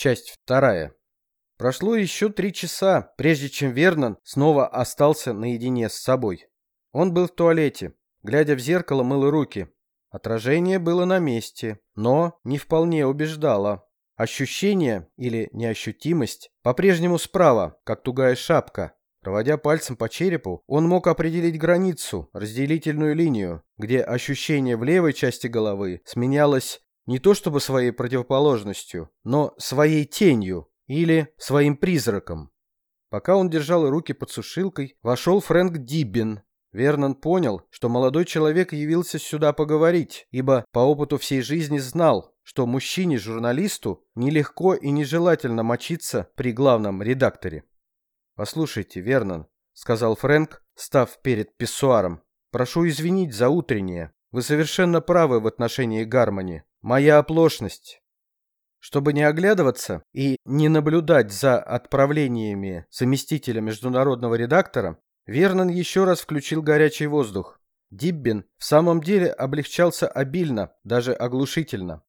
Часть вторая. Прошло еще три часа, прежде чем Вернон снова остался наедине с собой. Он был в туалете, глядя в зеркало, мыл руки. Отражение было на месте, но не вполне убеждало. Ощущение или неощутимость по-прежнему справа, как тугая шапка. Проводя пальцем по черепу, он мог определить границу, разделительную линию, где ощущение в левой части головы сменялось не то чтобы своей противоположностью, но своей тенью или своим призраком. Пока он держал руки под сушилкой, вошел Фрэнк Диббин. Вернон понял, что молодой человек явился сюда поговорить, ибо по опыту всей жизни знал, что мужчине-журналисту нелегко и нежелательно мочиться при главном редакторе. «Послушайте, Вернон», — сказал Фрэнк, став перед писсуаром, — «прошу извинить за утреннее. Вы совершенно правы в отношении Гармони. Моя оплошность. Чтобы не оглядываться и не наблюдать за отправлениями заместителя международного редактора, Вернон еще раз включил горячий воздух. Диббин в самом деле облегчался обильно, даже оглушительно.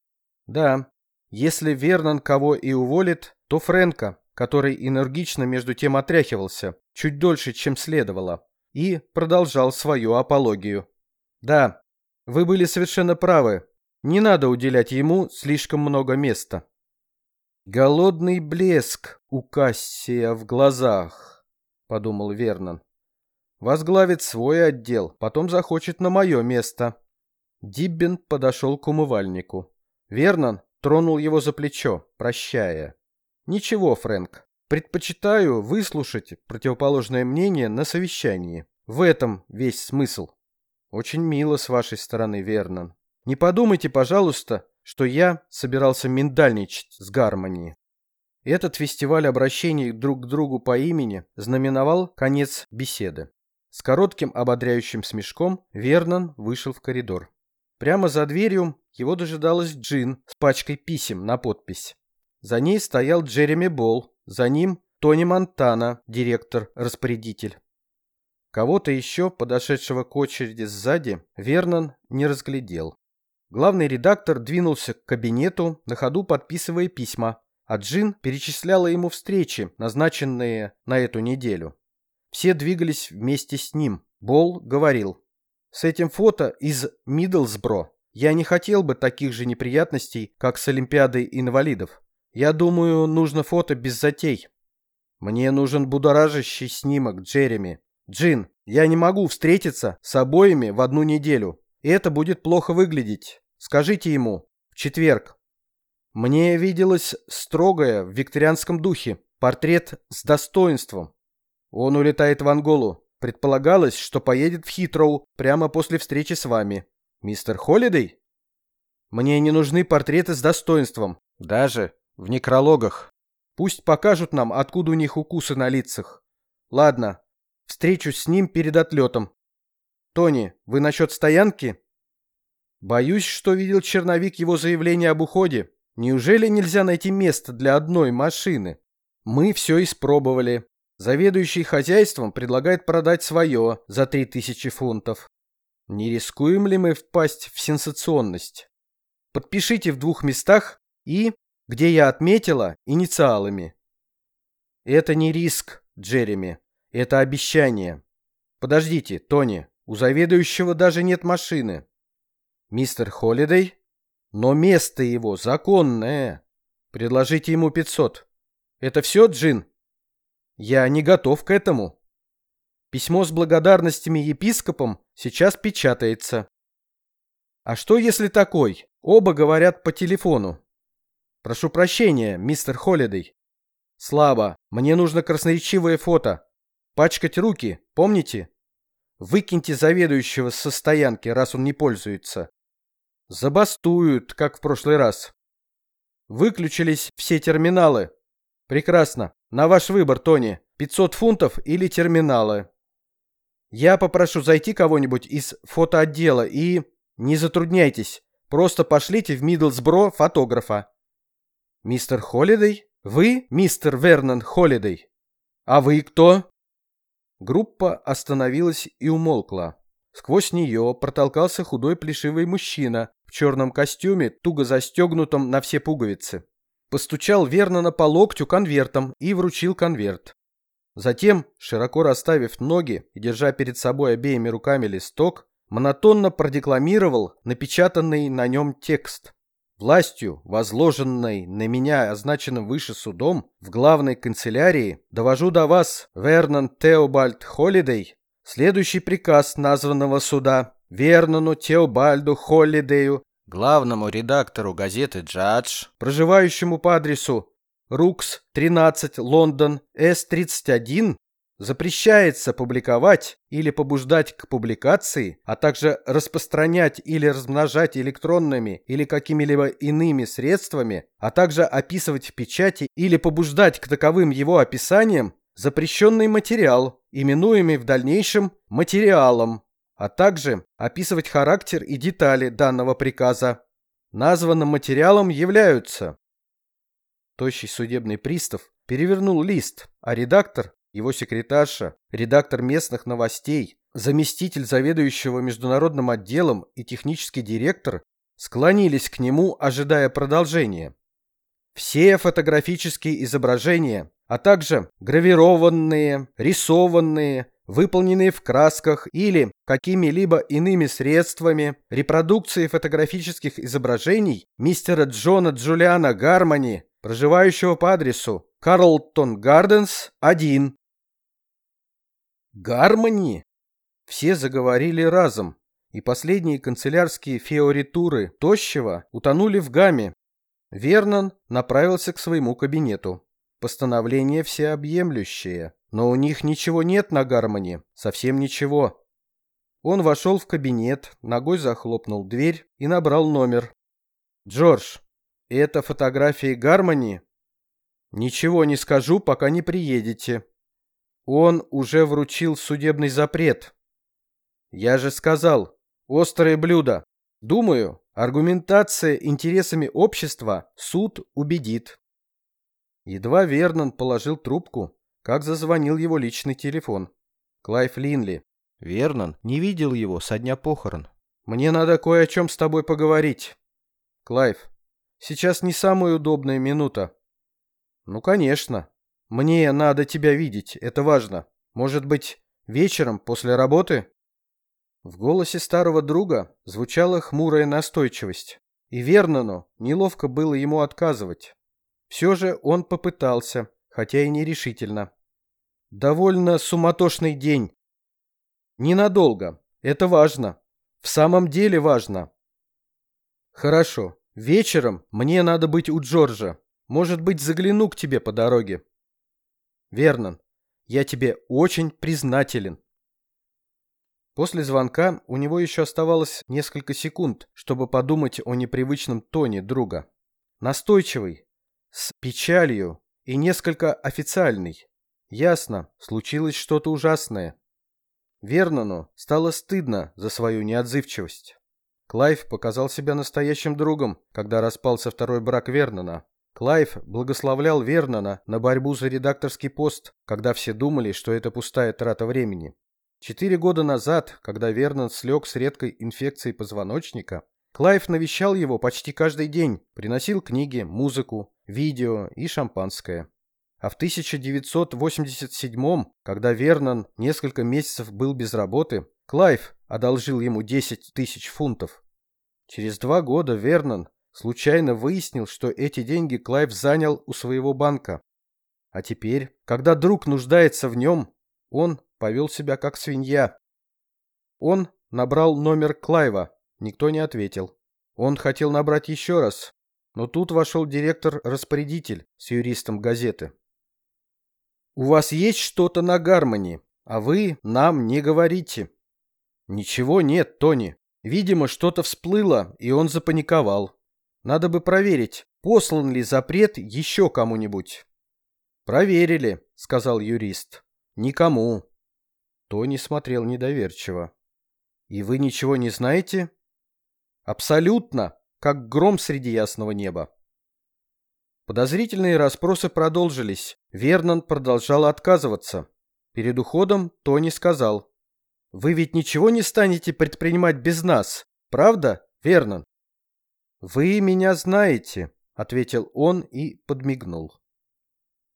Да, если Вернон кого и уволит, то Фрэнка, который энергично между тем отряхивался, чуть дольше, чем следовало, и продолжал свою апологию. Да, вы были совершенно правы, не надо уделять ему слишком много места. Голодный блеск у Кассия в глазах, подумал Вернон. Возглавит свой отдел, потом захочет на мое место. Диббин подошел к умывальнику. Вернон тронул его за плечо, прощая. Ничего, Фрэнк, предпочитаю выслушать противоположное мнение на совещании. В этом весь смысл. Очень мило с вашей стороны, Вернон. Не подумайте, пожалуйста, что я собирался миндальничать с гармонией. Этот фестиваль обращений друг к другу по имени знаменовал конец беседы. С коротким ободряющим смешком Вернон вышел в коридор. Прямо за дверью его дожидалась Джин с пачкой писем на подпись. За ней стоял Джереми Болл, за ним Тони Монтана, директор-распорядитель. Кого-то еще, подошедшего к очереди сзади, Вернон не разглядел. Главный редактор двинулся к кабинету, на ходу подписывая письма, а Джин перечисляла ему встречи, назначенные на эту неделю. Все двигались вместе с ним. Бол говорил, «С этим фото из Миддлсбро я не хотел бы таких же неприятностей, как с Олимпиадой инвалидов. Я думаю, нужно фото без затей. Мне нужен будоражащий снимок, Джереми. Джин, я не могу встретиться с обоими в одну неделю. И это будет плохо выглядеть. Скажите ему. В четверг. Мне виделось строгое в викторианском духе. Портрет с достоинством. Он улетает в Анголу. Предполагалось, что поедет в Хитроу прямо после встречи с вами. Мистер Холидей? Мне не нужны портреты с достоинством. Даже в некрологах. Пусть покажут нам, откуда у них укусы на лицах. Ладно. Встречусь с ним перед отлетом. Тони, вы насчет стоянки? Боюсь, что видел черновик его заявления об уходе. Неужели нельзя найти место для одной машины? Мы все испробовали. Заведующий хозяйством предлагает продать свое за 3000 фунтов. Не рискуем ли мы впасть в сенсационность? Подпишите в двух местах и, где я отметила, инициалами. Это не риск, Джереми. Это обещание. Подождите, Тони, у заведующего даже нет машины. Мистер Холидей? Но место его законное. Предложите ему 500. Это все, Джин? Я не готов к этому. Письмо с благодарностями епископом сейчас печатается. А что если такой? Оба говорят по телефону. Прошу прощения, мистер Холидей. Слабо. Мне нужно красноречивое фото. Пачкать руки, помните? Выкиньте заведующего со стоянки, раз он не пользуется. Забастуют, как в прошлый раз. Выключились все терминалы. Прекрасно. На ваш выбор, Тони. 500 фунтов или терминалы. Я попрошу зайти кого-нибудь из фотоотдела и... Не затрудняйтесь. Просто пошлите в Миддлсбро фотографа. Мистер Холидей? Вы мистер Вернон Холидей? А вы кто? Группа остановилась и умолкла. Сквозь нее протолкался худой плешивый мужчина в черном костюме, туго застегнутом на все пуговицы. постучал Вернона по локтю конвертом и вручил конверт. Затем, широко расставив ноги и держа перед собой обеими руками листок, монотонно продекламировал напечатанный на нем текст. Властью, возложенной на меня означенным выше судом, в главной канцелярии, довожу до вас, Вернон Теобальд Холидей, следующий приказ названного суда Вернону Теобальду Холидею, главному редактору газеты «Джадж», проживающему по адресу Рукс, 13, Лондон, С-31, запрещается публиковать или побуждать к публикации, а также распространять или размножать электронными или какими-либо иными средствами, а также описывать в печати или побуждать к таковым его описаниям запрещенный материал, именуемый в дальнейшем материалом, а также описывать характер и детали данного приказа. Названным материалом являются Тощий судебный пристав перевернул лист, а редактор, его секретарша, редактор местных новостей, заместитель заведующего международным отделом и технический директор склонились к нему, ожидая продолжения. Все фотографические изображения, а также гравированные, рисованные, выполненные в красках или какими-либо иными средствами репродукции фотографических изображений мистера Джона Джулиана Гармони проживающего по адресу Карлтон Гарденс, 1. Гармони? Все заговорили разом, и последние канцелярские феоритуры Тощего утонули в гамме. Вернон направился к своему кабинету. Постановление всеобъемлющее, но у них ничего нет на Гармоне, совсем ничего. Он вошел в кабинет, ногой захлопнул дверь и набрал номер. «Джордж, это фотографии Гармони? Ничего не скажу, пока не приедете. Он уже вручил судебный запрет. Я же сказал, острое блюдо. Думаю, аргументация интересами общества суд убедит. Едва Вернон положил трубку, как зазвонил его личный телефон. Клайв Линли. Вернон не видел его со дня похорон. Мне надо кое о чем с тобой поговорить. Клайв, Сейчас не самая удобная минута. Ну, конечно. Мне надо тебя видеть, это важно. Может быть, вечером после работы? В голосе старого друга звучала хмурая настойчивость. И Вернону неловко было ему отказывать. Все же он попытался, хотя и нерешительно. Довольно суматошный день. Ненадолго. Это важно. В самом деле важно. Хорошо. Вечером мне надо быть у Джорджа. Может быть, загляну к тебе по дороге. Вернон, я тебе очень признателен. После звонка у него еще оставалось несколько секунд, чтобы подумать о непривычном тоне друга. Настойчивый, с печалью и несколько официальный. Ясно, случилось что-то ужасное. Вернону стало стыдно за свою неотзывчивость. Клайв показал себя настоящим другом, когда распался второй брак Вернона. Клайв благословлял Вернона на борьбу за редакторский пост, когда все думали, что это пустая трата времени. Четыре года назад, когда Вернон слег с редкой инфекцией позвоночника, Клайв навещал его почти каждый день, приносил книги, музыку, видео и шампанское. А в 1987 когда Вернон несколько месяцев был без работы, Клайв одолжил ему 10 тысяч фунтов. Через два года Вернон случайно выяснил, что эти деньги Клайв занял у своего банка. А теперь, когда друг нуждается в нем, он повел себя как свинья. Он набрал номер Клайва, никто не ответил. Он хотел набрать еще раз, но тут вошел директор-распорядитель с юристом газеты. «У вас есть что-то на гармонии, а вы нам не говорите». Ничего нет, Тони. Видимо, что-то всплыло, и он запаниковал. Надо бы проверить, послан ли запрет еще кому-нибудь. Проверили, сказал юрист. Никому. Тони смотрел недоверчиво. И вы ничего не знаете? Абсолютно, как гром среди ясного неба. Подозрительные расспросы продолжились. Вернон продолжал отказываться. Перед уходом Тони сказал. Вы ведь ничего не станете предпринимать без нас, правда, Вернон? Вы меня знаете, ответил он и подмигнул.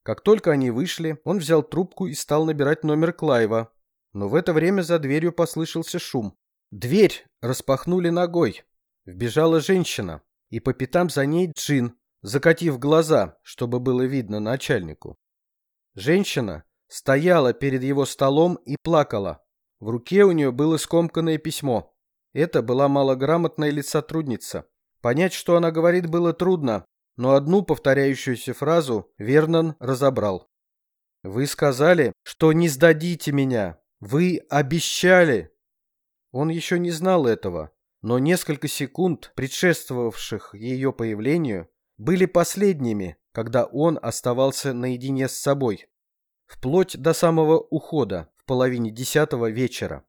Как только они вышли, он взял трубку и стал набирать номер Клайва. Но в это время за дверью послышался шум. Дверь распахнули ногой. Вбежала женщина, и по пятам за ней Джин, закатив глаза, чтобы было видно начальнику. Женщина стояла перед его столом и плакала. В руке у нее было скомканное письмо. Это была малограмотная лицотрудница. Понять, что она говорит, было трудно, но одну повторяющуюся фразу Вернон разобрал. «Вы сказали, что не сдадите меня. Вы обещали!» Он еще не знал этого, но несколько секунд, предшествовавших ее появлению, были последними, когда он оставался наедине с собой. Вплоть до самого ухода в половине десятого вечера.